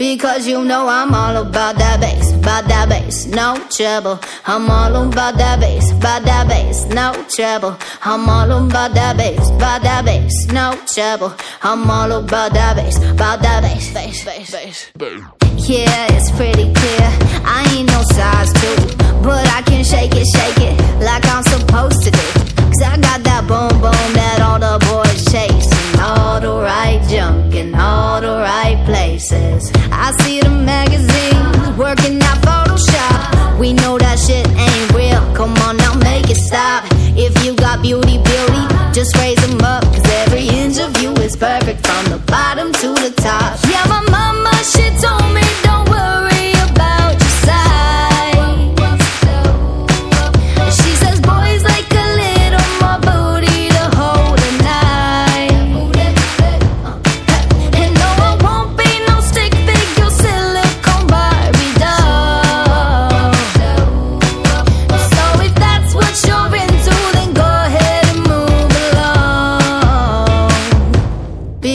Because you know I'm all about that bass, about that bass, no trouble. I'm all about that bass, about that bass, no trouble. I'm all about that bass, about that bass, no trouble. I'm all about that bass, about that bass, bass, bass, bass. Yeah, it's pretty places. I see the magazines working out Photoshop. We know that shit ain't real. Come on now, make it stop. If you got beauty, beauty, just raise them up. Cause